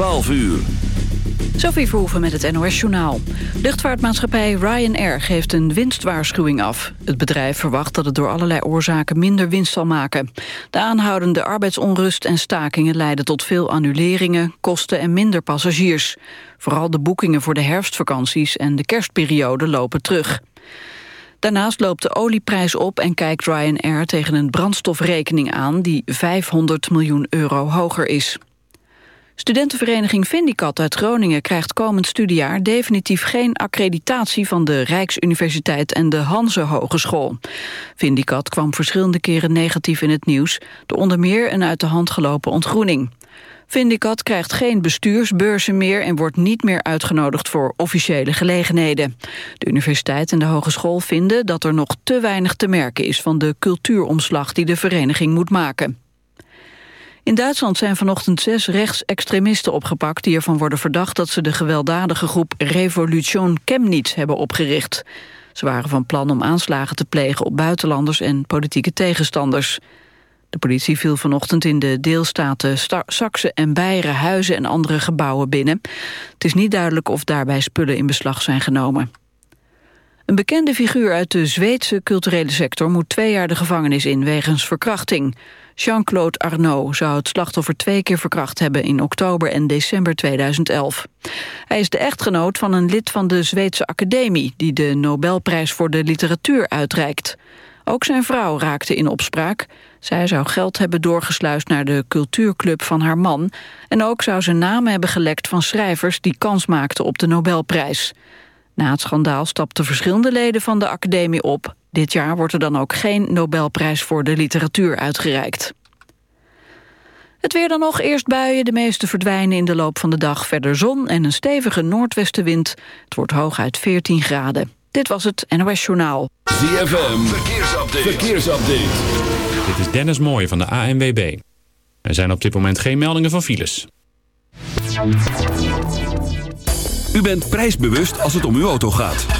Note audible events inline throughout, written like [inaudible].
12 uur. Sophie Verhoeven met het NOS-journaal. Luchtvaartmaatschappij Ryanair geeft een winstwaarschuwing af. Het bedrijf verwacht dat het door allerlei oorzaken minder winst zal maken. De aanhoudende arbeidsonrust en stakingen leiden tot veel annuleringen, kosten en minder passagiers. Vooral de boekingen voor de herfstvakanties en de kerstperiode lopen terug. Daarnaast loopt de olieprijs op en kijkt Ryanair tegen een brandstofrekening aan die 500 miljoen euro hoger is. Studentenvereniging Vindicat uit Groningen krijgt komend studiejaar definitief geen accreditatie van de Rijksuniversiteit en de Hanse Hogeschool. Vindicat kwam verschillende keren negatief in het nieuws, door onder meer een uit de hand gelopen ontgroening. Vindicat krijgt geen bestuursbeurzen meer en wordt niet meer uitgenodigd voor officiële gelegenheden. De universiteit en de hogeschool vinden dat er nog te weinig te merken is van de cultuuromslag die de vereniging moet maken. In Duitsland zijn vanochtend zes rechtsextremisten opgepakt... die ervan worden verdacht dat ze de gewelddadige groep Revolution Chemnitz hebben opgericht. Ze waren van plan om aanslagen te plegen op buitenlanders en politieke tegenstanders. De politie viel vanochtend in de deelstaten Saxe en Beieren huizen en andere gebouwen binnen. Het is niet duidelijk of daarbij spullen in beslag zijn genomen. Een bekende figuur uit de Zweedse culturele sector moet twee jaar de gevangenis in wegens verkrachting. Jean-Claude Arnaud zou het slachtoffer twee keer verkracht hebben in oktober en december 2011. Hij is de echtgenoot van een lid van de Zweedse Academie die de Nobelprijs voor de literatuur uitreikt. Ook zijn vrouw raakte in opspraak. Zij zou geld hebben doorgesluist naar de cultuurclub van haar man... en ook zou ze namen hebben gelekt van schrijvers die kans maakten op de Nobelprijs. Na het schandaal stapten verschillende leden van de academie op. Dit jaar wordt er dan ook geen Nobelprijs voor de literatuur uitgereikt. Het weer dan nog, eerst buien, de meeste verdwijnen in de loop van de dag. Verder zon en een stevige noordwestenwind. Het wordt hooguit 14 graden. Dit was het NOS Journaal. ZFM, verkeersupdate. verkeersupdate. Dit is Dennis Mooij van de ANWB. Er zijn op dit moment geen meldingen van files. U bent prijsbewust als het om uw auto gaat.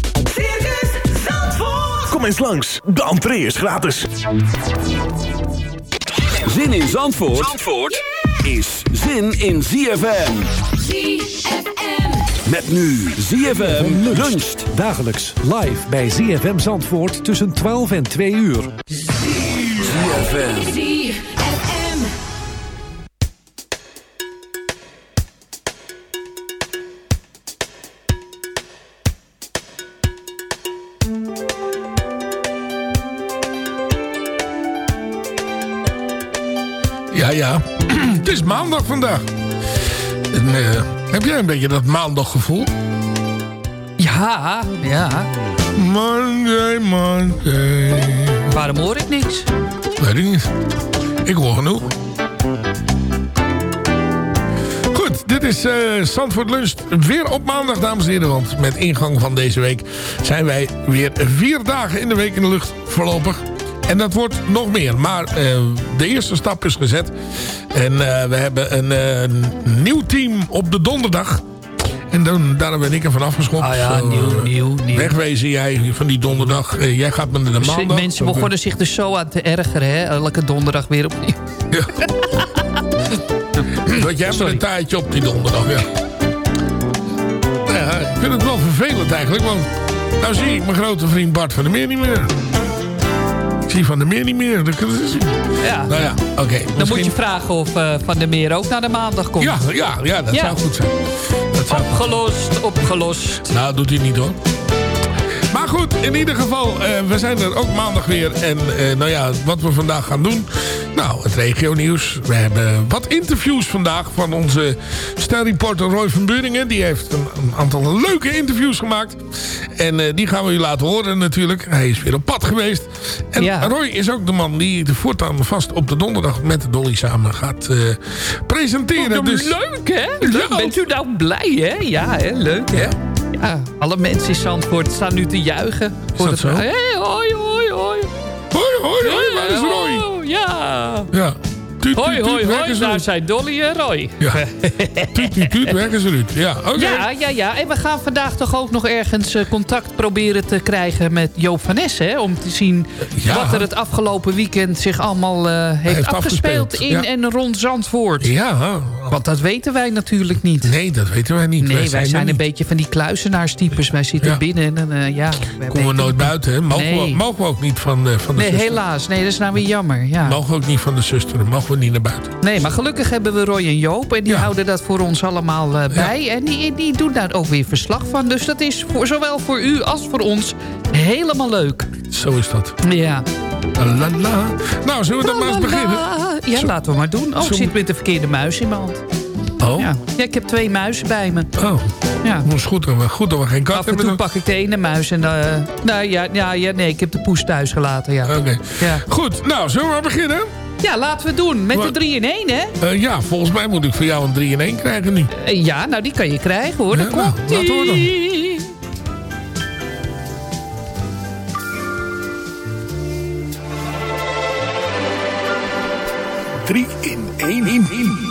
Kom eens langs, de entree is gratis. Zin in Zandvoort, Zandvoort is zin in ZFM. ZFM. Met nu ZFM luncht. Dagelijks live bij ZFM Zandvoort tussen 12 en 2 uur. ZFM. Ja. [clears throat] Het is maandag vandaag. En, eh, heb jij een beetje dat maandaggevoel? Ja, ja. Monday, Monday. Waarom hoor ik niks? Weet ik niet. Ik hoor genoeg. Goed, dit is eh Zandvoort Lunch. Weer op maandag, dames en heren. Want met ingang van deze week zijn wij weer vier dagen in de week in de lucht voorlopig. En dat wordt nog meer. Maar eh, de eerste stap is gezet. En eh, we hebben een, eh, nieuw team op de donderdag. En dan, daarna ben ik er vanaf geschopt. Ah ja, nieuw, nieuw, nieuw. Wegwezen jij van die donderdag. Jij gaat met de Dus maandag. Mensen begonnen zich er zo aan te ergeren, hè? Elke donderdag weer opnieuw. Want [laughs] jij hebt Sorry. een taartje op die donderdag, ja. Nou Ja, ik vind het wel vervelend eigenlijk, want... Nou zie ik mijn grote vriend Bart van der Meer niet meer. Zie Van der Meer niet meer. Dat is- Ja. Nou ja, oké. Dan misschien- moet je vragen of eh, Van der Meer ook naar de maandag komt. Ja, ja, ja dat Ja. zou goed zijn. Dat zou... Opgelost, opgelost. Nou, doet hij niet hoor. Maar goed, in ieder geval, eh, we zijn er ook maandag weer. En eh, nou ja, wat we vandaag gaan doen. Nou, het regionieuws. We hebben wat interviews vandaag van onze sterreporter Roy van Buringen. Die heeft een, een aantal leuke interviews gemaakt. En eh, die gaan we u laten horen natuurlijk. Hij is weer op pad geweest. En Ja. Roy is ook de man die de voortaan vast op de donderdag met Dolly samen gaat presenteren. Oh, dus, Leuk, hè? Leuk. Ja. Bent u nou blij, hè? Ja, hè? Leuk, hè? Ja, alle mensen in Zandvoort staan nu te juichen. Voor dat het- zo? Hey, hoi, hoi, hoi. Hoi, hoi, hoi, waar is Roy? Ja. Ja. Tuut, Hoi, tuut, hoi, hoi. Daar zijn Dolly en Roy. Ja. tuut, tuut, tuut, weg is Ruud. Ja, oké. Ja, ja, ja. En we gaan vandaag toch ook nog ergens eh, contact proberen te krijgen met Joop van Ness, hè? Om te zien Ja. wat er het afgelopen weekend zich allemaal eh, heeft, Heeft afgespeeld, afgespeeld, in ja. en rond Zandvoort. Ja, Want dat weten wij natuurlijk niet. nee, dat weten wij niet. Nee, wij zijn, een beetje van die kluizenaarstypes. Wij zitten Ja. binnen en eh, ja... Komen we nooit buiten, hè? Mogen, we, Nee. mogen we ook niet van, eh, van de Nee, helaas. Nee, dat is nou weer jammer. Ja. Mogen we ook niet van de zusteren. Mogen we niet naar buiten. Nee, maar gelukkig hebben we Roy en Joop. En die Ja. houden dat voor ons allemaal eh, bij. En die, die doen daar ook weer verslag van. Dus dat is voor, zowel voor u als voor ons helemaal leuk. Zo is dat. Ja. La, la. Nou, zullen we dan maar eens beginnen? Ja, Zo- laten we maar doen. Oh, ik zit met de verkeerde muis in mijn hand. Oh, Ja. ja, ik heb twee muizen bij me. oh. Ja. Dat is goed dat we, goed dat we geen kat Af en hebben. toe dan. pak ik de ene muis en... eh nou ja, ja, ja, nee, ik heb de poes thuis gelaten, ja. Oké. Ja. Goed, nou, zullen we maar beginnen? Ja, laten we het doen. Met de Wat? 3 in 1, hè? Eh, ja, volgens mij moet ik voor jou een 3 in 1 krijgen nu. Eh, Ja, nou die kan je krijgen hoor. Ja, Daar nou, komt laten we dan. ie. Drie in één in. There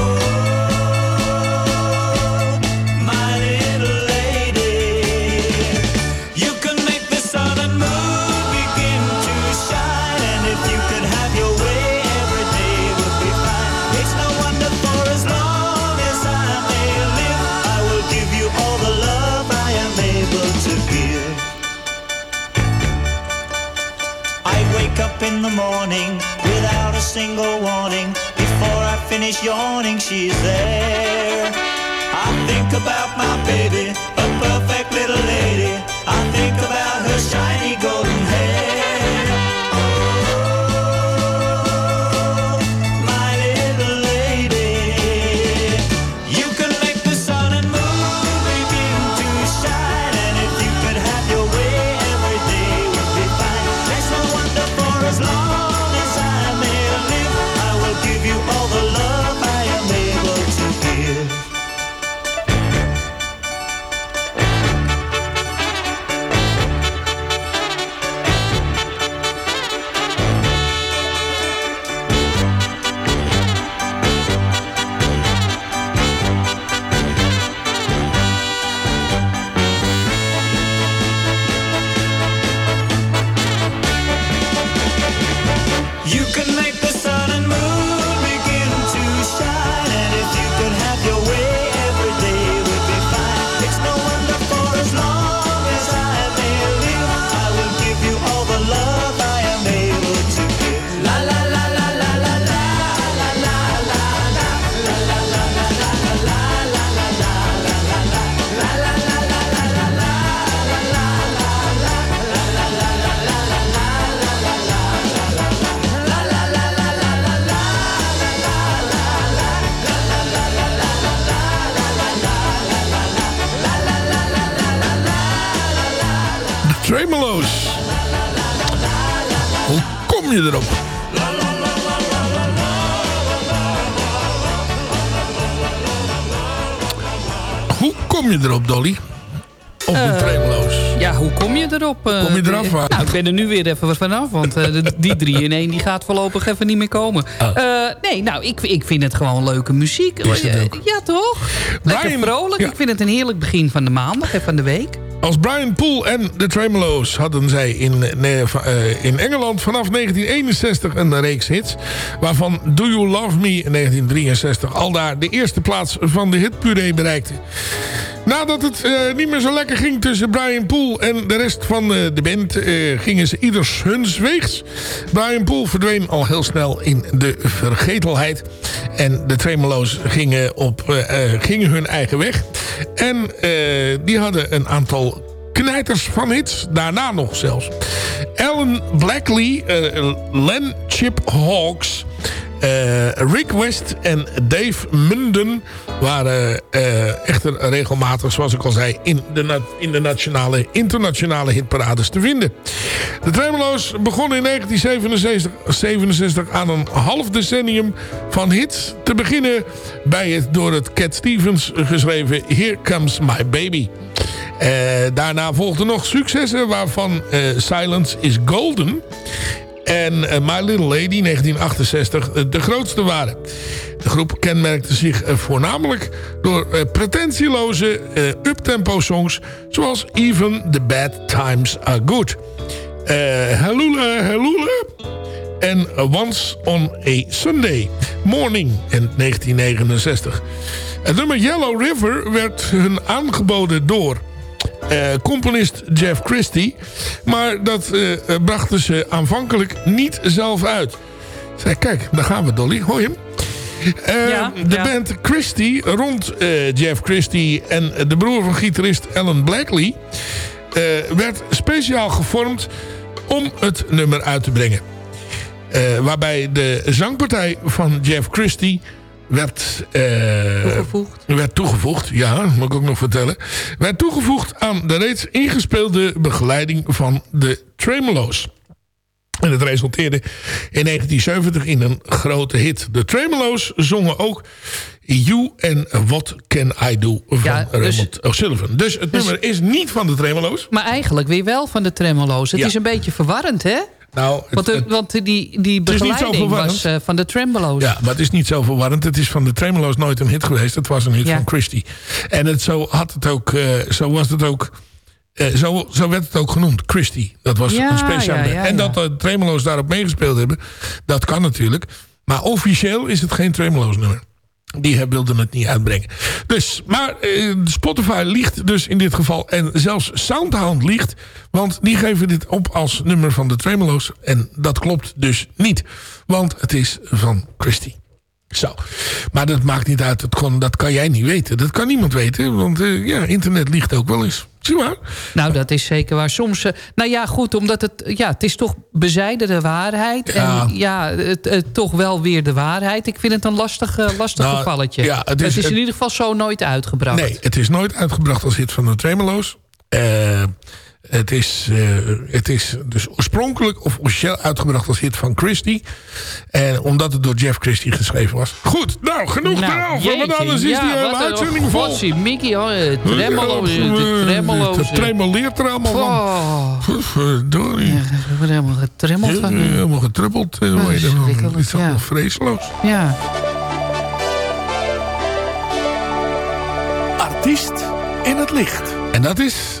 in the morning without a single warning. Before I finish yawning, she's there. I think about my baby. Erop? eh, Kom je eraf, Waar? Nou, ik ben er nu weer even vanaf, want eh, die 3 in 1 die gaat voorlopig even niet meer komen. Oh. Eh, nee, nou, ik, ik vind het gewoon leuke muziek. Is het ook. Ja, toch? Lekker Brian- vrolijk. ja. Ik vind het een heerlijk begin van de maandag en van de week. Als Brian Poole en de Tremolo's hadden zij in, in Engeland vanaf 1961 een reeks hits. Waarvan Do You Love Me in 1963 al daar de eerste plaats van de hitpuree bereikte. Nadat het eh, niet meer zo lekker ging tussen Brian Poole en de rest van eh, de band... eh, gingen ze ieders huns weegs. Brian Poole verdween al heel snel in de vergetelheid. En de Tremolo's gingen, op, gingen hun eigen weg. En die hadden een aantal knijters van hits. Daarna nog zelfs. Alan Blackley, Len Chip Hawks... Rick West en Dave Munden waren eh, echter regelmatig, zoals ik al zei, in de, in de nationale, internationale hitparades te vinden. De Tremolo's begonnen in 1967 67 aan een half decennium van hits. Te beginnen bij het door het Cat Stevens geschreven Here Comes My Baby. Eh, daarna volgden nog successen waarvan eh, Silence is Golden en eh, My Little Lady 1968 eh, de grootste waren. De groep kenmerkte zich eh, voornamelijk door pretentieloze uptempo songs zoals Even the Bad Times Are Good. Hallula Hallula en Once on a Sunday Morning in 1969. Het nummer Yellow River werd hun aangeboden door componist Jeff Christie. Maar dat eh, eh, brachten ze aanvankelijk niet zelf uit. Zei, kijk, daar gaan we Dolly, hoor je hem? Eh, Ja, de ja. band Christie rond eh, Jeff Christie en de broer van gitarist Alan Blackley... eh, werd speciaal gevormd om het nummer uit te brengen. Eh, waarbij de zangpartij van Jeff Christie werd, eh, Toegevoegd. werd toegevoegd. Ja, moet ik ook nog vertellen. Werd toegevoegd aan de reeds ingespeelde begeleiding van de Tremolo's. En het resulteerde in 1970 in een grote hit. De Tremolo's zongen ook You and What Can I Do van Ja, dus- Raymond O'Sullivan. Dus het nummer is niet van de Tremolo's. Maar eigenlijk weer wel van de tremolo's. Het Ja. is een beetje verwarrend, hè? Nou, het- Want, de- het- want die, die begeleiding was eh, van de tremolo's. Ja, maar het is niet zo verwarrend. Het is van de Tremolo's nooit een hit geweest. Het was een hit Ja. van Christie. En het, zo, had het ook, eh, zo was het ook... eh, zo, zo werd het ook genoemd. Christie. Dat was Ja, een speciaal. ja, en dat de Tremolo's daarop meegespeeld hebben. Dat kan natuurlijk. Maar officieel is het geen Tremolo's nummer. Die wilden het niet uitbrengen. Dus, maar eh, Spotify liegt dus in dit geval. En zelfs Soundhound liegt. Want die geven dit op als nummer van de Tremolo's. En dat klopt dus niet. Want het is van Christie. Zo. Maar dat maakt niet uit. Dat, kon, dat kan jij niet weten. Dat kan niemand weten. Want eh, ja, internet liegt ook wel eens. Zie maar. Nou, dat is zeker waar. Soms, eh, nou ja, goed, omdat het, ja, het is toch bezijden de waarheid. Ja. En ja, het, het toch wel weer de waarheid. Ik vind het een lastig, eh, lastig Nou, gevalletje. ja, het het is- het- in ieder geval zo nooit uitgebracht. Nee, het is nooit uitgebracht als hit van de Tremolo's. Eh, het, is, eh, het is dus oorspronkelijk of officieel uitgebracht als hit van Christie. En omdat het door Jeff Christie geschreven was. Goed, nou, genoeg Nou, erover. Want anders is ja, die hele uitzending vol. Gotsie, Mickey, eh, tremolo, Ja. Het tremoleert er allemaal van. Oh, Verdorie. ik word helemaal getremmeld van. Heel- Helemaal getrubbeld. eh, dat Het is allemaal ja. vreesloos. Ja. Artiest in het licht. En dat is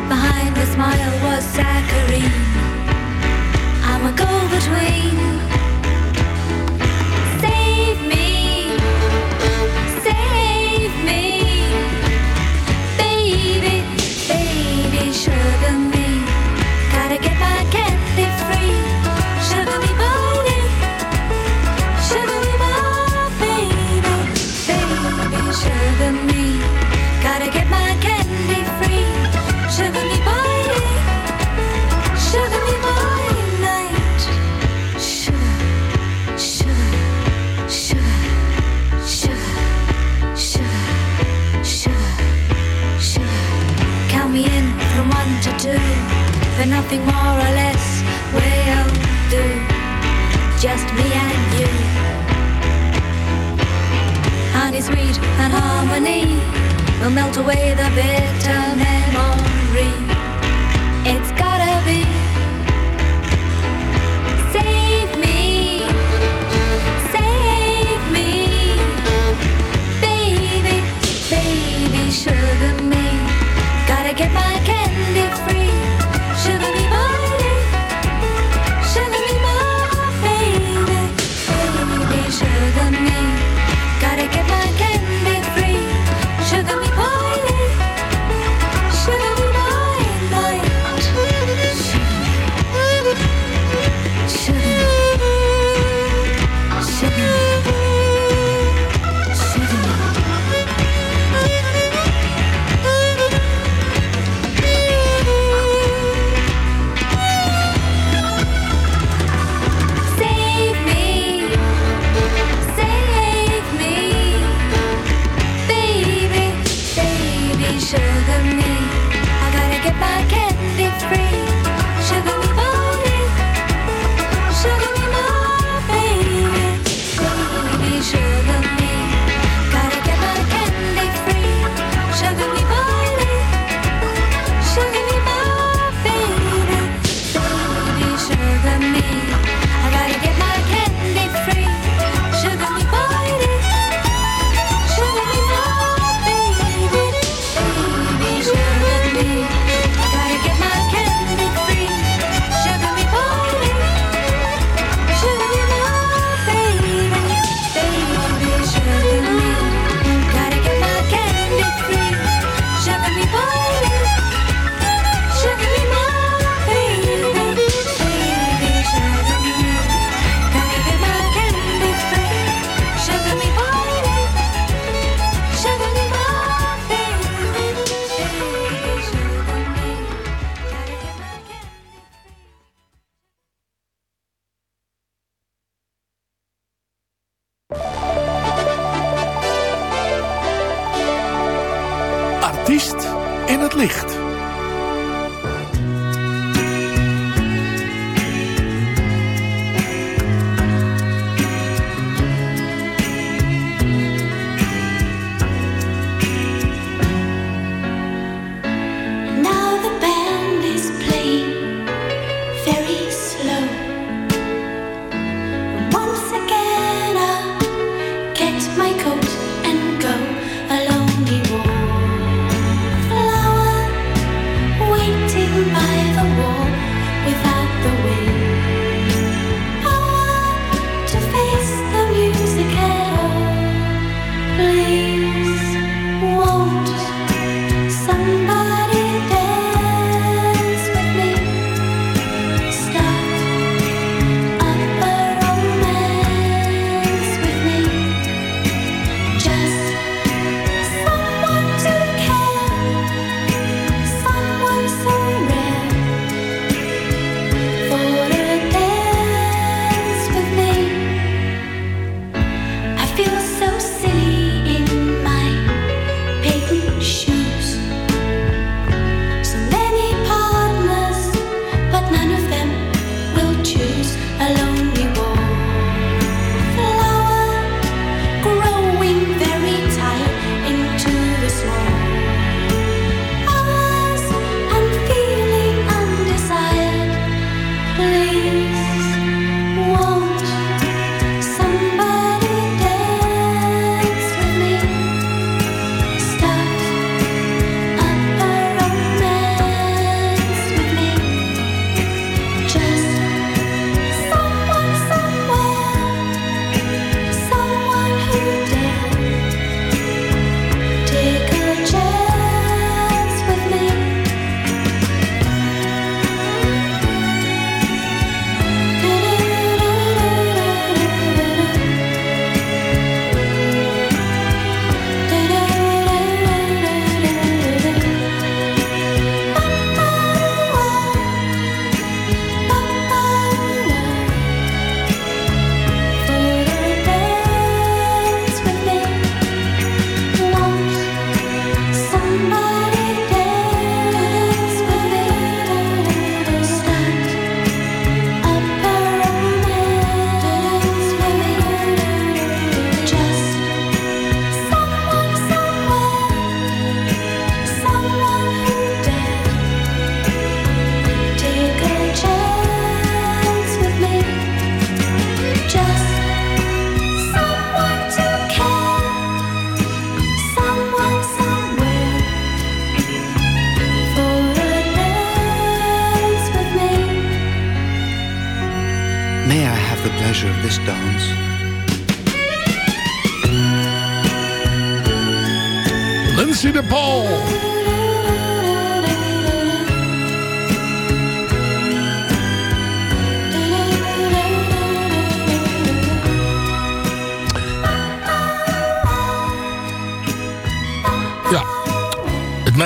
Right behind the smile was saccharine. I'm a go-between.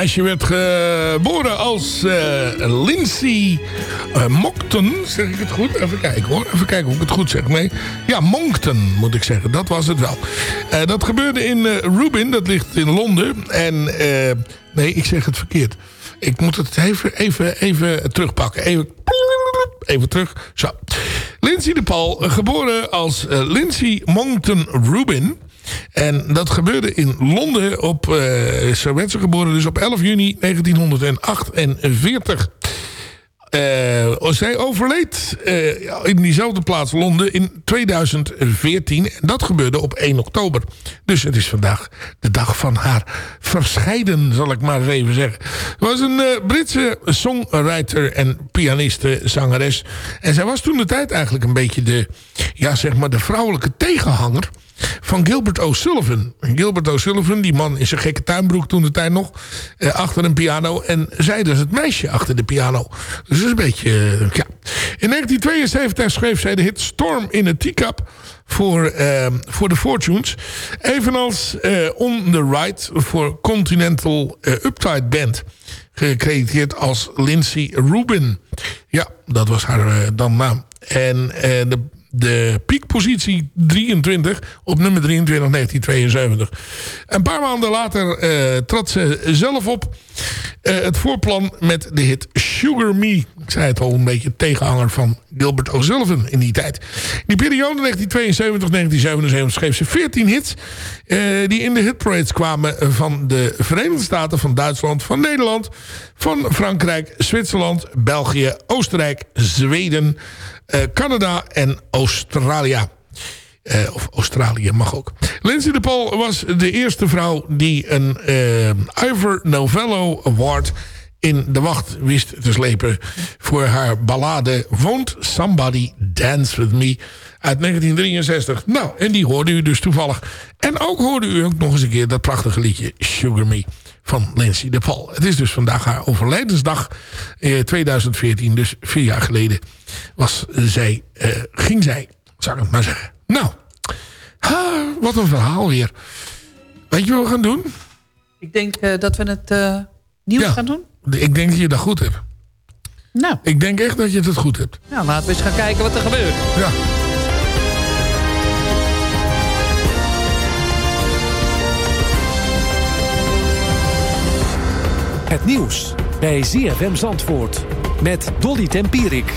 Meisje werd geboren als eh, Lindsay eh, Moncton. Zeg ik het goed? Even kijken hoor. Even kijken of ik het goed zeg. Nee. Ja, Moncton moet ik zeggen. Dat was het wel. Eh, dat gebeurde in Rubin. Dat ligt in Londen. En nee, ik zeg het verkeerd. Ik moet het even, even, even terugpakken. Even, even terug. Zo. Lindsay de Paul, geboren als Lindsay Moncton Rubin. En dat gebeurde in Londen. Op, zo werd ze geboren dus op 11 juni 1948. Eh, zij overleed eh, in diezelfde plaats Londen in 2014. En dat gebeurde op 1 oktober. Dus het is vandaag de dag van haar verscheiden, zal ik maar eens even zeggen. Ze was een Britse songwriter en pianiste, zangeres. En zij was toen de tijd eigenlijk een beetje de, ja, zeg maar de vrouwelijke tegenhanger van Gilbert O'Sullivan. Gilbert O'Sullivan, die man in zijn gekke tuinbroek toen de tijd nog... eh, achter een piano. En zij dus het meisje achter de piano. Dus dat is een beetje... eh, ja. In 1972 schreef zij de hit Storm in a Teacup... voor, eh, voor de Fortunes. Evenals On the Right voor Continental Uptide Band. Gecrediteerd als Lindsay Rubin. Ja, dat was haar dan naam. En de de piekpositie 23 op nummer 23 1972. Een paar maanden later eh, trad ze zelf op eh, het voorplan met de hit Sugar Me. Ik zei het al, een beetje tegenhanger van Gilbert O'Sullivan in die tijd. In die periode 1972-1977 schreef ze 14 hits... eh, die in de hitparades kwamen van de Verenigde Staten, van Duitsland, van Nederland... van Frankrijk, Zwitserland, België, Oostenrijk, Zweden... eh, Canada en Australië. Eh, of Australië mag ook. Lindsay de Paul was de eerste vrouw die een eh, Ivor Novello Award in de wacht wist te slepen voor haar ballade Won't Somebody Dance With Me uit 1963. Nou, en die hoorde u dus toevallig. En ook hoorde u ook nog eens een keer dat prachtige liedje Sugar Me van Lindsay de Paul. Het is dus vandaag haar overlijdensdag eh, 2014, dus vier jaar geleden was zij, eh, ging zij, zou ik het maar zeggen. Nou, ha, wat een verhaal weer. Weet je wat we gaan doen? Ik denk eh, dat we het eh, nieuws Ja. gaan doen. Ik denk dat je dat goed hebt. Nou, Ik denk echt dat je het goed hebt. ja, laten we eens gaan kijken wat er gebeurt. Ja. Het nieuws bij ZFM Zandvoort met Dolly Tempierik.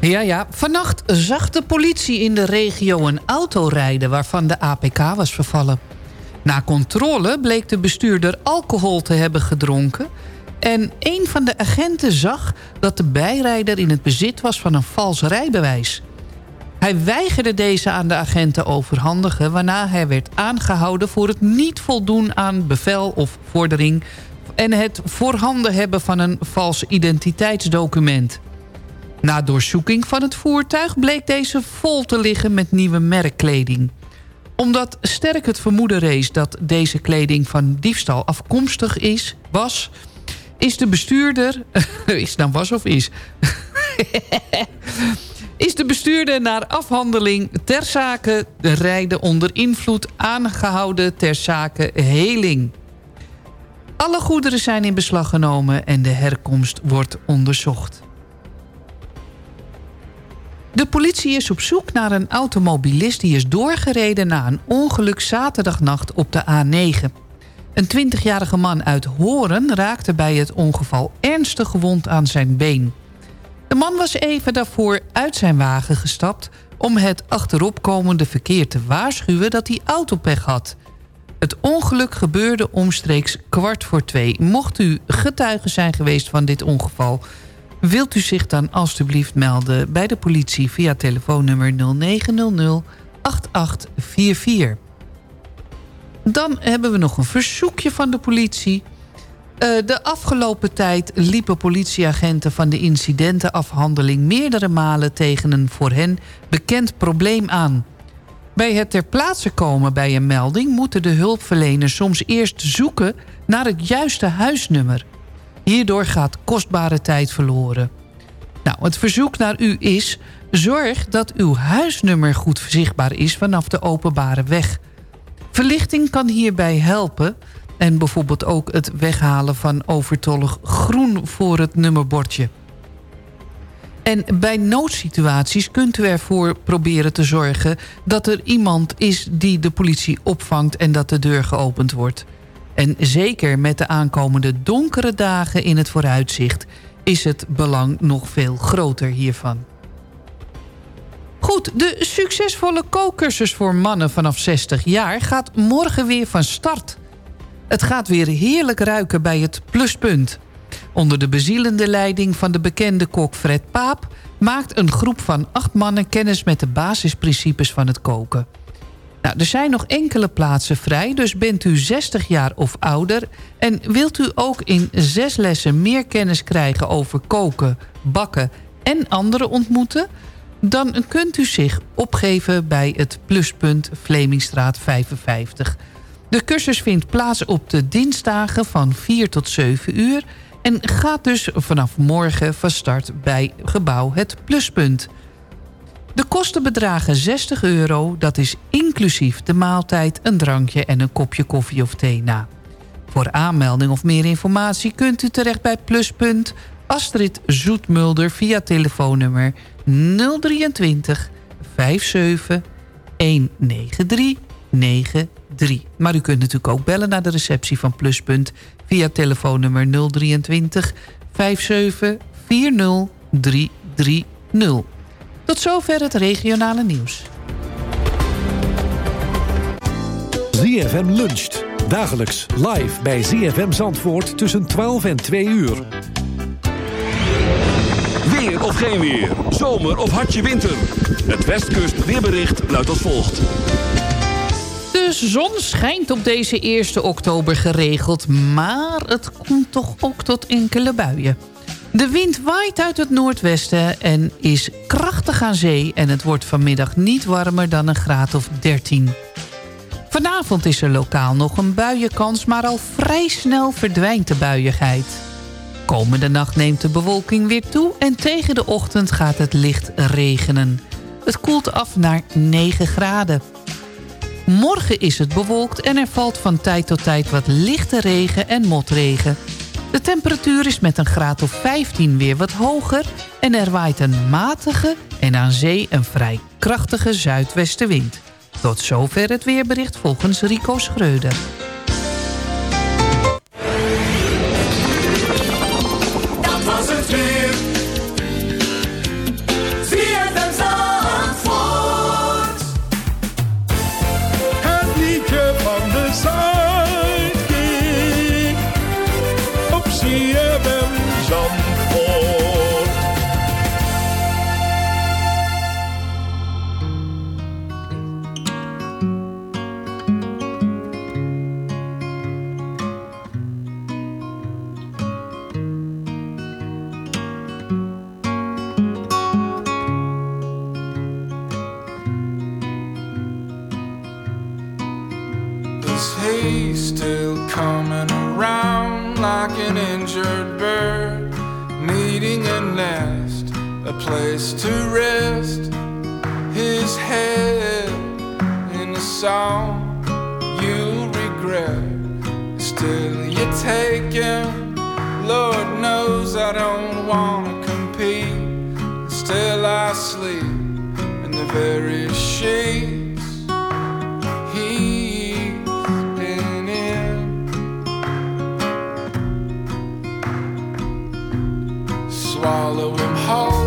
Ja, ja. Vannacht zag de politie in de regio een auto rijden... waarvan de APK was vervallen. Na controle bleek de bestuurder alcohol te hebben gedronken... en een van de agenten zag dat de bijrijder in het bezit was van een vals rijbewijs. Hij weigerde deze aan de agent te overhandigen... waarna hij werd aangehouden voor het niet voldoen aan bevel of vordering... en het voorhanden hebben van een vals identiteitsdocument. Na doorzoeking van het voertuig bleek deze vol te liggen met nieuwe merkkleding. Omdat sterk het vermoeden rees dat deze kleding van diefstal afkomstig is, was... is de bestuurder... [laughs] is nou was of is? [laughs] is de bestuurder naar afhandeling ter zake rijden onder invloed aangehouden ter zake heling. Alle goederen zijn in beslag genomen en de herkomst wordt onderzocht. De politie is op zoek naar een automobilist die is doorgereden na een ongeluk zaterdagnacht op de A9. Een 20-jarige man uit Horen raakte bij het ongeval ernstig gewond aan zijn been. De man was even daarvoor uit zijn wagen gestapt om het achteropkomende verkeer te waarschuwen dat hij autopech had. Het ongeluk gebeurde omstreeks kwart voor twee. Mocht u getuige zijn geweest van dit ongeval... wilt u zich dan alstublieft melden bij de politie... via telefoonnummer 0900 8844. Dan hebben we nog een verzoekje van de politie. Eh, de afgelopen tijd liepen politieagenten van de incidentenafhandeling... meerdere malen tegen een voor hen bekend probleem aan. Bij het ter plaatse komen bij een melding... moeten de hulpverleners soms eerst zoeken naar het juiste huisnummer. Hierdoor gaat kostbare tijd verloren. Nou, het verzoek naar u is... zorg dat uw huisnummer goed zichtbaar is vanaf de openbare weg. Verlichting kan hierbij helpen... en bijvoorbeeld ook het weghalen van overtollig groen voor het nummerbordje. En bij noodsituaties kunt u ervoor proberen te zorgen... dat er iemand is die de politie opvangt en dat de deur geopend wordt. En zeker met de aankomende donkere dagen in het vooruitzicht... is het belang nog veel groter hiervan. Goed, de succesvolle kookcursus voor mannen vanaf 60 jaar... gaat morgen weer van start. Het gaat weer heerlijk ruiken bij het pluspunt. Onder de bezielende leiding van de bekende kok Fred Paap... maakt een groep van acht mannen kennis met de basisprincipes van het koken. Nou, er zijn nog enkele plaatsen vrij, dus bent u 60 jaar of ouder... en wilt u ook in zes lessen meer kennis krijgen over koken, bakken en anderen ontmoeten... dan kunt u zich opgeven bij het pluspunt Vlemingstraat 55. De cursus vindt plaats op de dinsdagen van 4 tot 7 uur... en gaat dus vanaf morgen van start bij gebouw Het Pluspunt. De kosten bedragen 60 euro, dat is inclusief de maaltijd, een drankje en een kopje koffie of thee na. Voor aanmelding of meer informatie kunt u terecht bij Pluspunt Astrid Zoetmulder via telefoonnummer 023 57 193 93. Maar u kunt natuurlijk ook bellen naar de receptie van Pluspunt... via telefoonnummer 023 57 40 330. Tot zover het regionale nieuws. ZFM luncht. Dagelijks live bij ZFM Zandvoort tussen 12 en 2 uur. Weer of geen weer. Zomer of hartje winter. Het Westkust weerbericht luidt als volgt. De zon schijnt op deze 1 oktober geregeld... maar het komt toch ook tot enkele buien. De wind waait uit het noordwesten en is krachtig aan zee... en het wordt vanmiddag niet warmer dan een graad of 13. Vanavond is er lokaal nog een buienkans... maar al vrij snel verdwijnt de buiigheid. Komende nacht neemt de bewolking weer toe... en tegen de ochtend gaat het licht regenen. Het koelt af naar 9 graden. Morgen is het bewolkt en er valt van tijd tot tijd wat lichte regen en motregen. De temperatuur is met een graad of 15 weer wat hoger... en er waait een matige en aan zee een vrij krachtige zuidwestenwind. Tot zover het weerbericht volgens Rico Schreuder. An injured bird, needing a nest, a place to rest? His head in a song you'll regret. Still, you take him. Lord knows I don't wanna compete. Still, I sleep in the very sheets Swallow him whole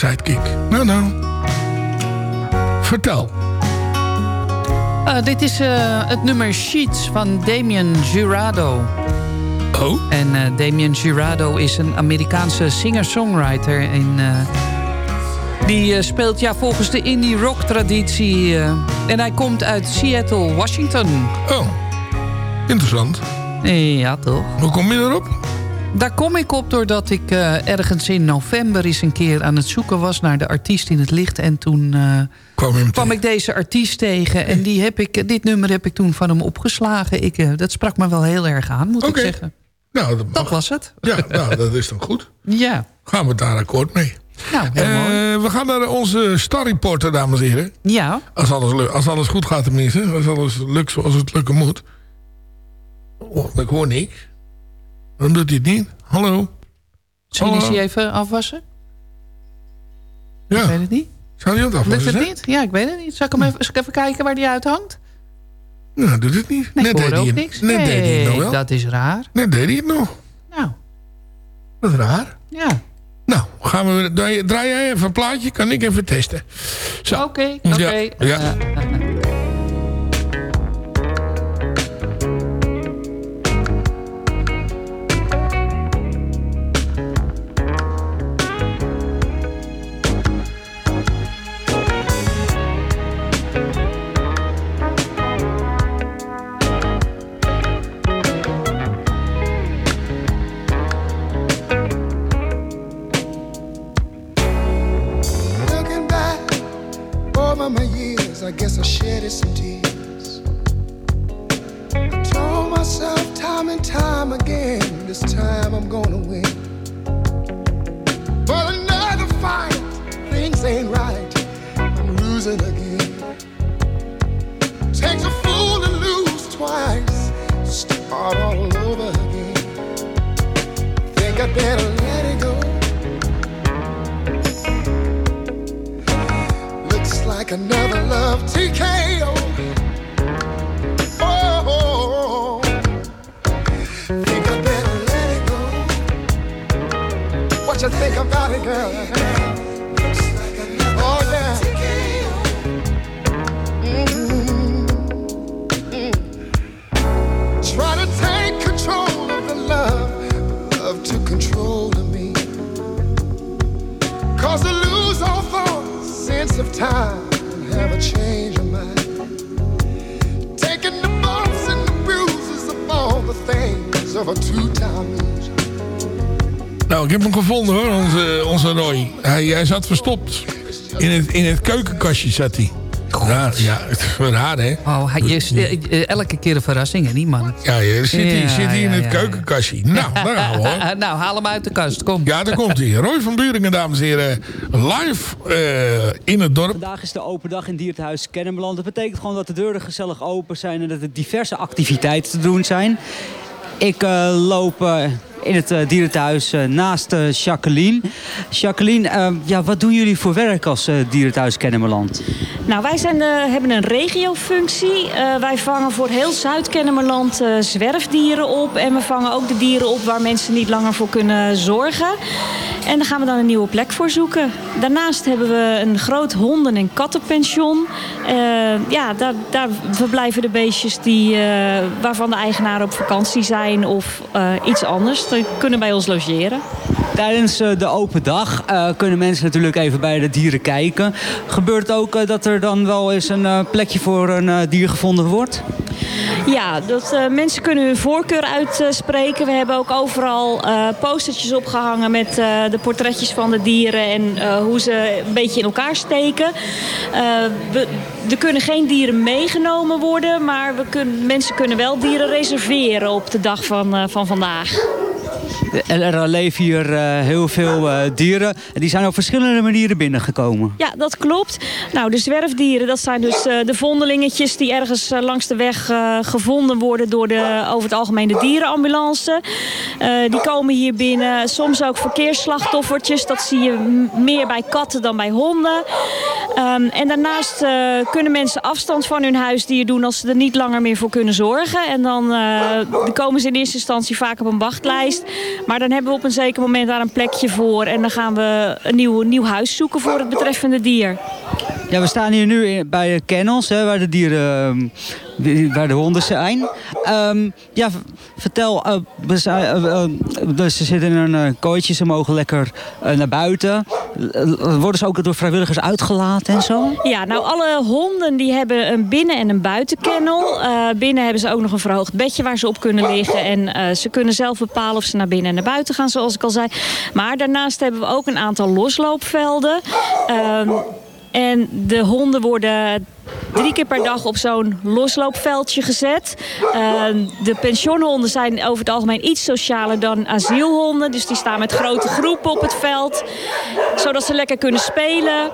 Sidekick. Nou, nou. Vertel. Eh, dit is eh, het nummer Sheets van Damien Jurado. Oh? En eh, Damien Jurado is een Amerikaanse singer-songwriter. En, die speelt ja, volgens de indie rock traditie. en hij komt uit Seattle, Washington. Oh, interessant. Ja, toch? Hoe kom je erop? Daar kom ik op doordat ik eh, ergens in november eens een keer aan het zoeken was... naar de artiest in het licht. En toen eh, kwam, kwam ik deze artiest tegen. En die heb ik, dit nummer heb ik toen van hem opgeslagen. Ik, eh, dat sprak me wel heel erg aan, moet ik zeggen. Nou, dat, Dat was het. Ja, nou, dat is dan goed. Ja. Gaan we daar akkoord mee. Nou, mooi. we gaan naar onze starreporter, dames en heren. Ja. Als alles, als alles goed gaat tenminste. Als alles lukt zoals het lukken moet. Oh, ik hoor niks. Waarom doet hij het niet? Hallo? Is Hallo? hij even afwassen? Ja. Ik weet het niet. Zou hij het Lukt afwassen het zijn? niet? Ja, ik weet het niet. Zal ik, hem even, zal ik even kijken waar die uithangt? Nou, doet het niet. Nee, Net ik hoor ook het- niks. Net deed hij het nog Nee, wel. dat is raar. Net deed hij het nog. Nou. Dat is raar. Ja. Nou, gaan we, draai, draai jij even een plaatje, kan ik even testen. Oké, oké. Ja, ja. Eh, Looking time, and have a change of mind. Taking the bumps and the bruises of all the things of a two-time. Nou, ik heb hem gevonden hoor, onze, onze Roy. Hij, hij zat verstopt. In in het keukenkastje zat hij. Ja, ja, het is wel raar, hè? Oh, is eh, eh, elke keer een verrassing, hè, die man. Ja, je zit hier, Ja, zit hier in het ja. keukenkastje. Nou, daar gaan we hoor. [laughs] nou, haal hem uit de kast, kom. Ja, daar komt hij. Roy van Buringen, dames en heren. Live eh, in het dorp. Vandaag is de open dag in Dierthuis Kennemerland. Dat betekent gewoon dat de deuren gezellig open zijn en dat er diverse activiteiten te doen zijn. Ik eh, loop in het uh, dierenthuis eh, naast eh, Jacqueline. Jacqueline, eh, ja, wat doen jullie voor werk als Dierenthuis Kennemerland? Nou, wij zijn, eh, hebben een regiofunctie. Eh, wij vangen voor heel Zuid-Kennemerland eh, zwerfdieren op. En we vangen ook de dieren op waar mensen niet langer voor kunnen zorgen. En daar gaan we dan een nieuwe plek voor zoeken. Daarnaast hebben we een groot honden- en kattenpension. Eh, ja, daar, daar verblijven de beestjes die, eh, waarvan de eigenaren op vakantie zijn of eh, iets anders. Kunnen bij ons logeren. Tijdens eh, de open dag eh, kunnen mensen natuurlijk even bij de dieren kijken. Gebeurt ook eh, dat er dan wel eens een plekje voor een dier gevonden wordt? Ja, dat, mensen kunnen hun voorkeur uitspreken. We hebben ook overal postertjes opgehangen met de portretjes van de dieren en hoe ze een beetje in elkaar steken. We, er kunnen geen dieren meegenomen worden, maar we kunnen, mensen kunnen wel dieren reserveren op de dag van, van vandaag. Er, leven hier eh, heel veel eh, dieren. En die zijn op verschillende manieren binnengekomen. Ja, dat klopt. Nou, de zwerfdieren, dat zijn dus eh, de vondelingetjes die ergens langs de weg gevonden worden door de, over het algemeen de dierenambulance. Die komen hier binnen. Soms ook verkeersslachtoffertjes. Dat zie je meer bij katten dan bij honden. Ehm, en daarnaast eh, kunnen mensen afstand van hun huisdier doen als ze er niet langer meer voor kunnen zorgen. En dan eh, komen ze in eerste instantie vaak op een wachtlijst. Maar dan hebben we op een zeker moment daar een plekje voor. En dan gaan we een nieuw, nieuw huis zoeken voor het betreffende dier. Ja, we staan hier nu bij de kennels, hè, waar de dieren, ehm, waar de honden zijn. Ehm, ja, vertel, dus ze zitten in een kooitje, ze mogen lekker naar buiten. Worden ze ook door vrijwilligers uitgelaten en zo? Ja, nou alle honden die hebben een binnen- en een buitenkennel. Binnen hebben ze ook nog een verhoogd bedje waar ze op kunnen liggen. En ze kunnen zelf bepalen of ze naar binnen en naar buiten gaan, zoals ik al zei. Maar daarnaast hebben we ook een aantal losloopvelden. En de honden worden drie keer per dag op zo'n losloopveldje gezet. Ehm, de pensionhonden zijn over het algemeen iets socialer dan asielhonden. Dus die staan met grote groepen op het veld. Zodat ze lekker kunnen spelen.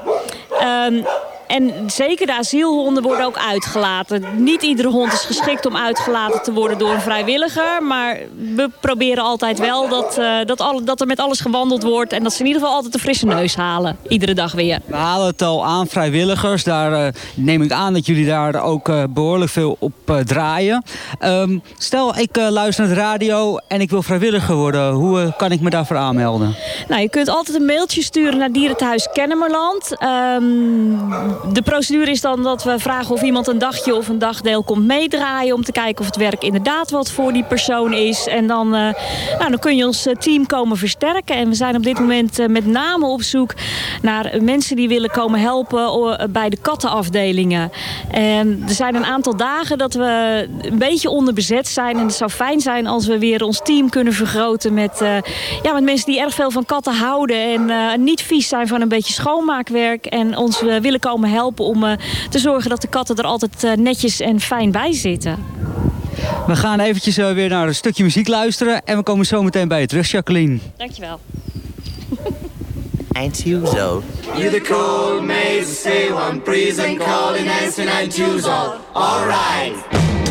Ehm, en zeker de asielhonden worden ook uitgelaten. Niet iedere hond is geschikt om uitgelaten te worden door een vrijwilliger. Maar we proberen altijd wel dat, eh, dat, alle, dat er met alles gewandeld wordt. En dat ze in ieder geval altijd een frisse neus halen. Iedere dag weer. We halen het al aan, vrijwilligers. Daar eh, neem ik aan dat jullie daar ook eh, behoorlijk veel op draaien. Ehm, stel, ik luister naar de radio en ik wil vrijwilliger worden. Hoe kan ik me daarvoor aanmelden? Nou, je kunt altijd een mailtje sturen naar Dierenthuis Kennemerland. Ehm, de procedure is dan dat we vragen of iemand een dagje of een dagdeel komt meedraaien... om te kijken of het werk inderdaad wat voor die persoon is. En dan, eh, nou, dan kun je ons eh, team komen versterken. En we zijn op dit moment eh, met name op zoek naar mensen die willen komen helpen... bij de kattenafdelingen. En er zijn een aantal dagen dat we een beetje onderbezet zijn. En het zou fijn zijn als we weer ons team kunnen vergroten... met, ja, met mensen die erg veel van katten houden... en niet vies zijn van een beetje schoonmaakwerk... en ons willen komen helpen om eh, te zorgen dat de katten er altijd eh, netjes en fijn bij zitten. We gaan eventjes eh, weer naar een stukje muziek luisteren. En we komen zo meteen bij je terug, Jacqueline. Dankjewel. Ain't you zo? You're the cold maze, say one breeze and and I choose all. Alright. We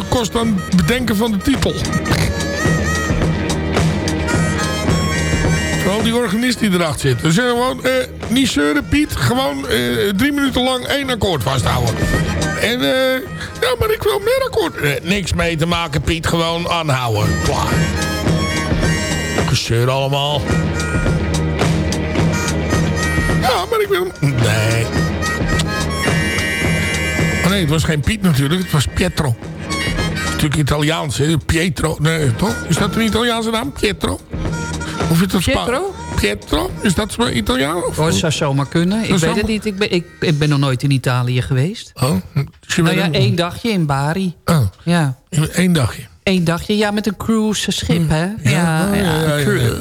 gekost dan het bedenken van de titel. Vooral die organist die erachter zit. Dus eh, gewoon, eh, niet zeuren Piet, gewoon eh, drie minuten lang één akkoord vasthouden. En, eh, ja, maar ik wil meer akkoord. Eh, niks mee te maken Piet, gewoon aanhouden. Klaar. Gezeur allemaal. Ja, maar ik wil... Nee. Oh nee, het was geen Piet natuurlijk, het was Pietro. Natuurlijk Italiaans, hè? Pietro. Nee, toch? Is dat een Italiaanse naam? Pietro? Of is dat Spa- Pietro? Pietro? Is dat zo Italiaan? Of? Oh, dat zou zomaar kunnen. Ik weet het niet. Ik ben, ik, ik ben nog nooit in Italië geweest. Oh, dus nou ja, een- één dagje in Bari. Oh, Ja. één dagje. Eén dagje, ja, met een cruise schip, hè? Ja, ja, ja, ja, ja. cruise.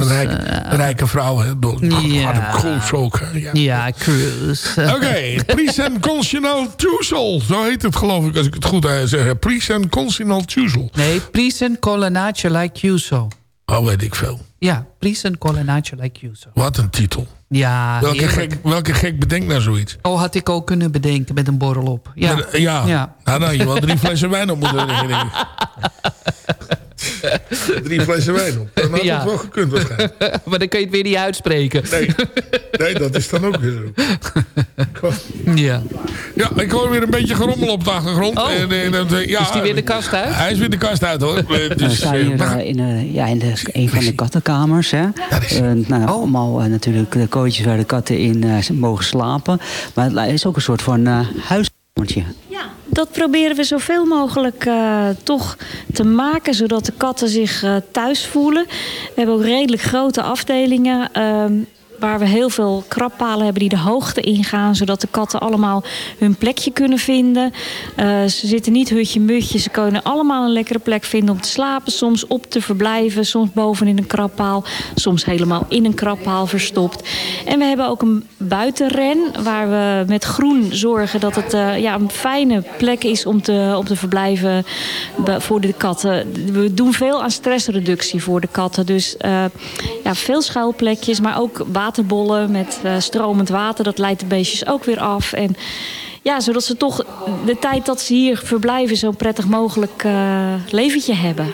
Een rijke, vrouw, hè? Ja. Cruise ook, hè? Ja. Ja, cruise. Oké, Prisen Consinal Tussel. Zo heet het geloof ik, als ik het goed eh, zeg. Prisen Consinal Tussel. Nee, Prisen Colonnaccio like Chiuso. Oh, weet ik veel. Ja, Prisen Colonnaccio like Chiuso. Wat een titel. Ja, welke, heerlijk. gek, welke gek bedenkt nou zoiets? Oh, had ik ook kunnen bedenken met een borrel op. Ja, Met- ja. ja. Nou, nou, je wel drie flessen wijn op moeten drinken. [laughs] [laughs] Drie flessen wijn op. Dan had Ja. het wel gekund waarschijnlijk. [laughs] maar dan kun je het weer niet uitspreken. Nee, nee dat is dan ook weer zo. [laughs] Ja. Ja, ik hoor weer een beetje gerommel op de achtergrond. Oh. En, en, eh, ja, Is die weer de kast uit? Hij is weer de kast uit, hoor. Eh, We Dus, staan eh, hier maar- eh, in, eh, ja, in de, een van de kattenkamers. Hè. Eh, nou, Oh. Allemaal eh, natuurlijk de kooitjes waar de katten in eh, mogen slapen. Maar het is ook een soort van eh huiskamertje. Dat proberen we zoveel mogelijk eh, toch te maken, zodat de katten zich eh, thuis voelen. We hebben ook redelijk grote afdelingen. ehm, Waar we heel veel krappalen hebben die de hoogte ingaan. Zodat de katten allemaal hun plekje kunnen vinden. Eh, ze zitten niet hutje-mutje. Ze kunnen allemaal een lekkere plek vinden om te slapen. Soms op te verblijven. Soms bovenin een krabpaal. Soms helemaal in een krabpaal verstopt. En we hebben ook een buitenren. Waar we met groen zorgen dat het eh, ja, een fijne plek is om te, om te verblijven voor de katten. We doen veel aan stressreductie voor de katten. Dus eh, ja, veel schuilplekjes. Maar ook waterbollen met eh, stromend water. Dat leidt de beestjes ook weer af. En ja, zodat ze toch de tijd dat ze hier verblijven... zo prettig mogelijk eh, leventje hebben.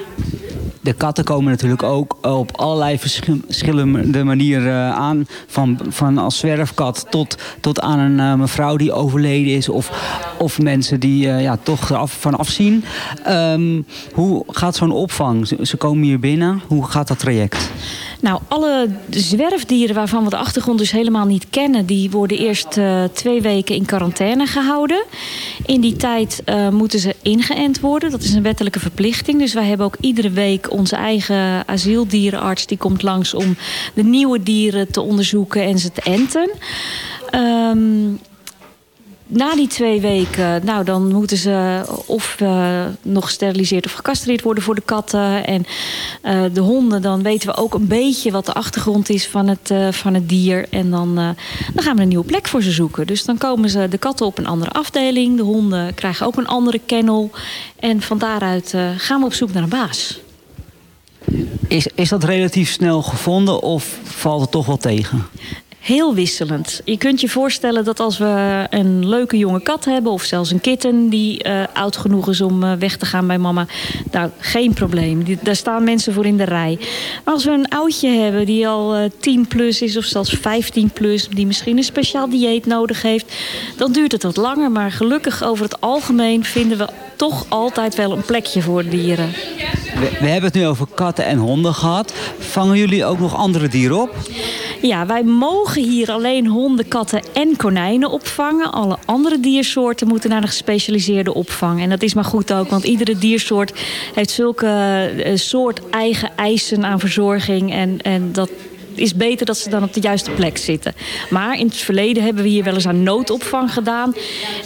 De katten komen natuurlijk ook op allerlei verschil- verschillende manieren eh, aan. Van, van als zwerfkat tot, tot aan een mevrouw die overleden is. Of, of mensen die eh, ja, toch van afzien. Ehm, hoe gaat zo'n opvang? Ze komen hier binnen. Hoe gaat dat traject? Nou, alle zwerfdieren waarvan we de achtergrond dus helemaal niet kennen... die worden eerst eh, twee weken in quarantaine gehouden. In die tijd eh, moeten ze ingeënt worden. Dat is een wettelijke verplichting. Dus wij hebben ook iedere week onze eigen asieldierenarts... die komt langs om de nieuwe dieren te onderzoeken en ze te enten. Ehm, na die twee weken, nou, dan moeten ze of eh, nog gesteriliseerd of gecastreerd worden voor de katten. En eh, de honden, dan weten we ook een beetje wat de achtergrond is van het, eh, van het dier. En dan, dan gaan we een nieuwe plek voor ze zoeken. Dus dan komen ze de katten op een andere afdeling. De honden krijgen ook een andere kennel. En van daaruit gaan we op zoek naar een baas. Is, is dat relatief snel gevonden of valt het toch wel tegen? Heel wisselend. Je kunt je voorstellen dat als we een leuke jonge kat hebben... of zelfs een kitten die eh, oud genoeg is om eh, weg te gaan bij mama... nou, geen probleem. Daar staan mensen voor in de rij. Maar als we een oudje hebben die al eh 10 plus is of zelfs 15 plus... die misschien een speciaal dieet nodig heeft... dan duurt het wat langer. Maar gelukkig over het algemeen vinden we toch altijd wel een plekje voor dieren. We hebben het nu over katten en honden gehad. Vangen jullie ook nog andere dieren op? Ja, wij mogen hier alleen honden, katten en konijnen opvangen. Alle andere diersoorten moeten naar een gespecialiseerde opvang. En dat is maar goed ook, want iedere diersoort heeft zulke eh, soort eigen eisen aan verzorging. En, en dat is beter dat ze dan op de juiste plek zitten. Maar in het verleden hebben we hier wel eens aan noodopvang gedaan.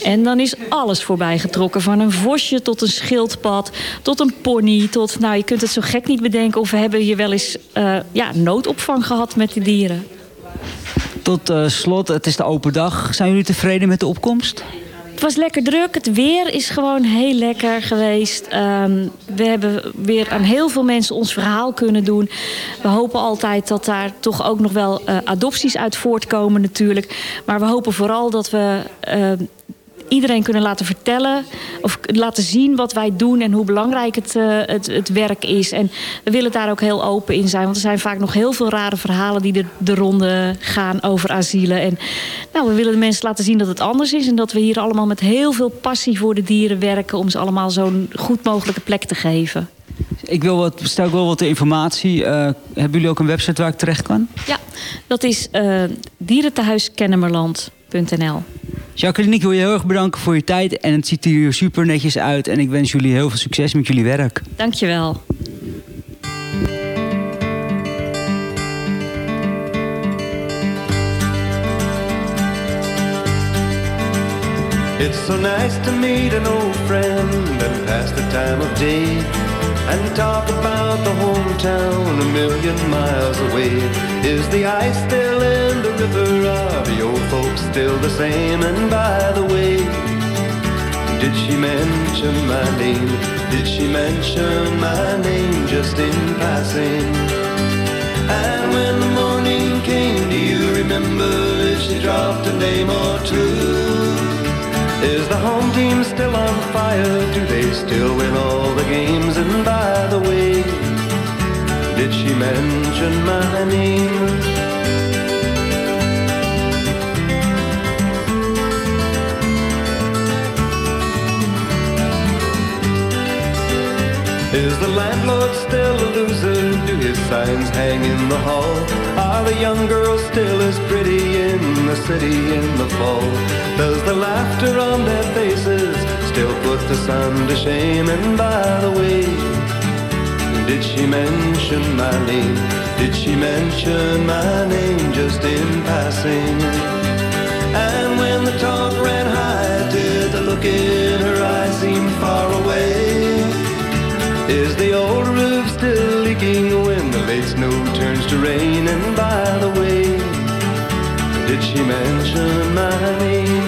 En dan is alles voorbij getrokken. Van een vosje tot een schildpad, tot een pony. Tot, nou, je kunt het zo gek niet bedenken. Of we hebben hier wel eens eh, ja, noodopvang gehad met die dieren. Tot eh, slot, het is de open dag. Zijn jullie tevreden met de opkomst? Het was lekker druk. Het weer is gewoon heel lekker geweest. Ehm, we hebben weer aan heel veel mensen ons verhaal kunnen doen. We hopen altijd dat daar toch ook nog wel eh, adopties uit voortkomen natuurlijk. Maar we hopen vooral dat we... ehm, Iedereen kunnen laten vertellen of laten zien wat wij doen en hoe belangrijk het, eh, het, het werk is. En we willen daar ook heel open in zijn, want er zijn vaak nog heel veel rare verhalen die de, de ronde gaan over asielen. En nou, we willen de mensen laten zien dat het anders is en dat we hier allemaal met heel veel passie voor de dieren werken om ze allemaal zo'n goed mogelijke plek te geven. Ik wil wat, stel ik wel wat informatie. Eh, hebben jullie ook een website waar ik terecht kan? Ja, dat is uh, dierentehuiskennemerland.nl. Jacqueline, ik wil je heel erg bedanken voor je tijd. En het ziet er hier super netjes uit. En ik wens jullie heel veel succes met jullie werk. Dankjewel. It's so nice to meet an old friend and pass the time of day and talk about the hometown a million miles away. Is the ice still in the river? Are old folks still the same? And by the way, did she mention my name? Did she mention my name just in passing? And when the morning came, do you remember if she dropped a name or two? Is the home team still on fire? Do they still win all the games? And by the way, did she mention my name? Is the landlord still a loser? Do his signs hang in the hall? Are the young girls still as pretty in the city in the fall? Does the laughter on their faces still put the sun to shame? And by the way, did she mention my name? Did she mention my name just in passing? And when the talk ran high, did the look in her eyes seem far away? Is the old roof still leaking when the late snow turns to rain? And by the way, did she mention my name?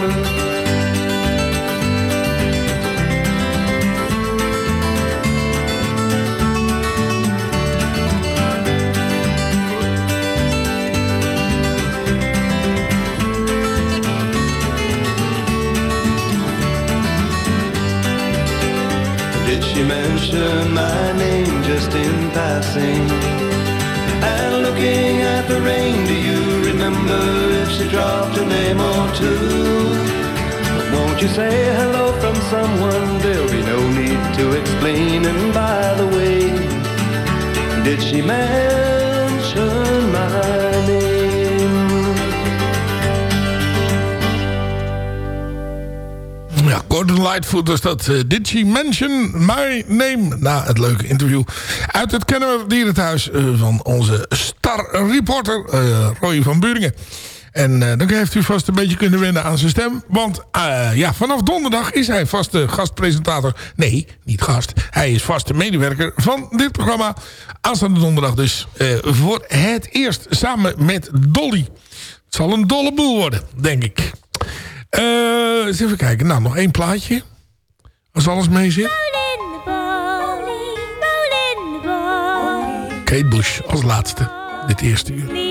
My name just in passing? And looking at the rain, do you remember if she dropped a name or two? Won't you say hello from someone? There'll be no need to explain. And by the way, did she mention De Lightfoot was dat. Uh, Did she mention my name? Na het leuke interview uit het Kennemer Dierenthuis... Uh, van onze star-reporter eh, Roy van Buringen. En dan heeft u vast een beetje kunnen wennen aan zijn stem. Want ja, vanaf donderdag is hij vaste gastpresentator. Nee, niet gast. Hij is vaste medewerker van dit programma. Aanstaande donderdag dus. voor het eerst samen met Dolly. Het zal een dolle boel worden, denk ik. Uh, eens even kijken. Nou, nog één plaatje. Als alles mee zit. Kate Bush als laatste. Dit eerste uur.